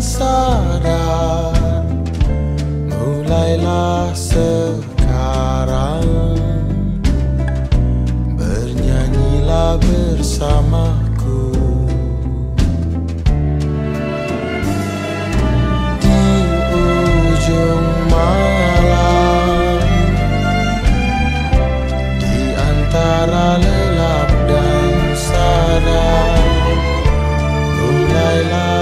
sadar. Mulailah sekarang. Bernyanyilah bersamaku. Di ujung malam Di antara lelap dan sadar Mulailah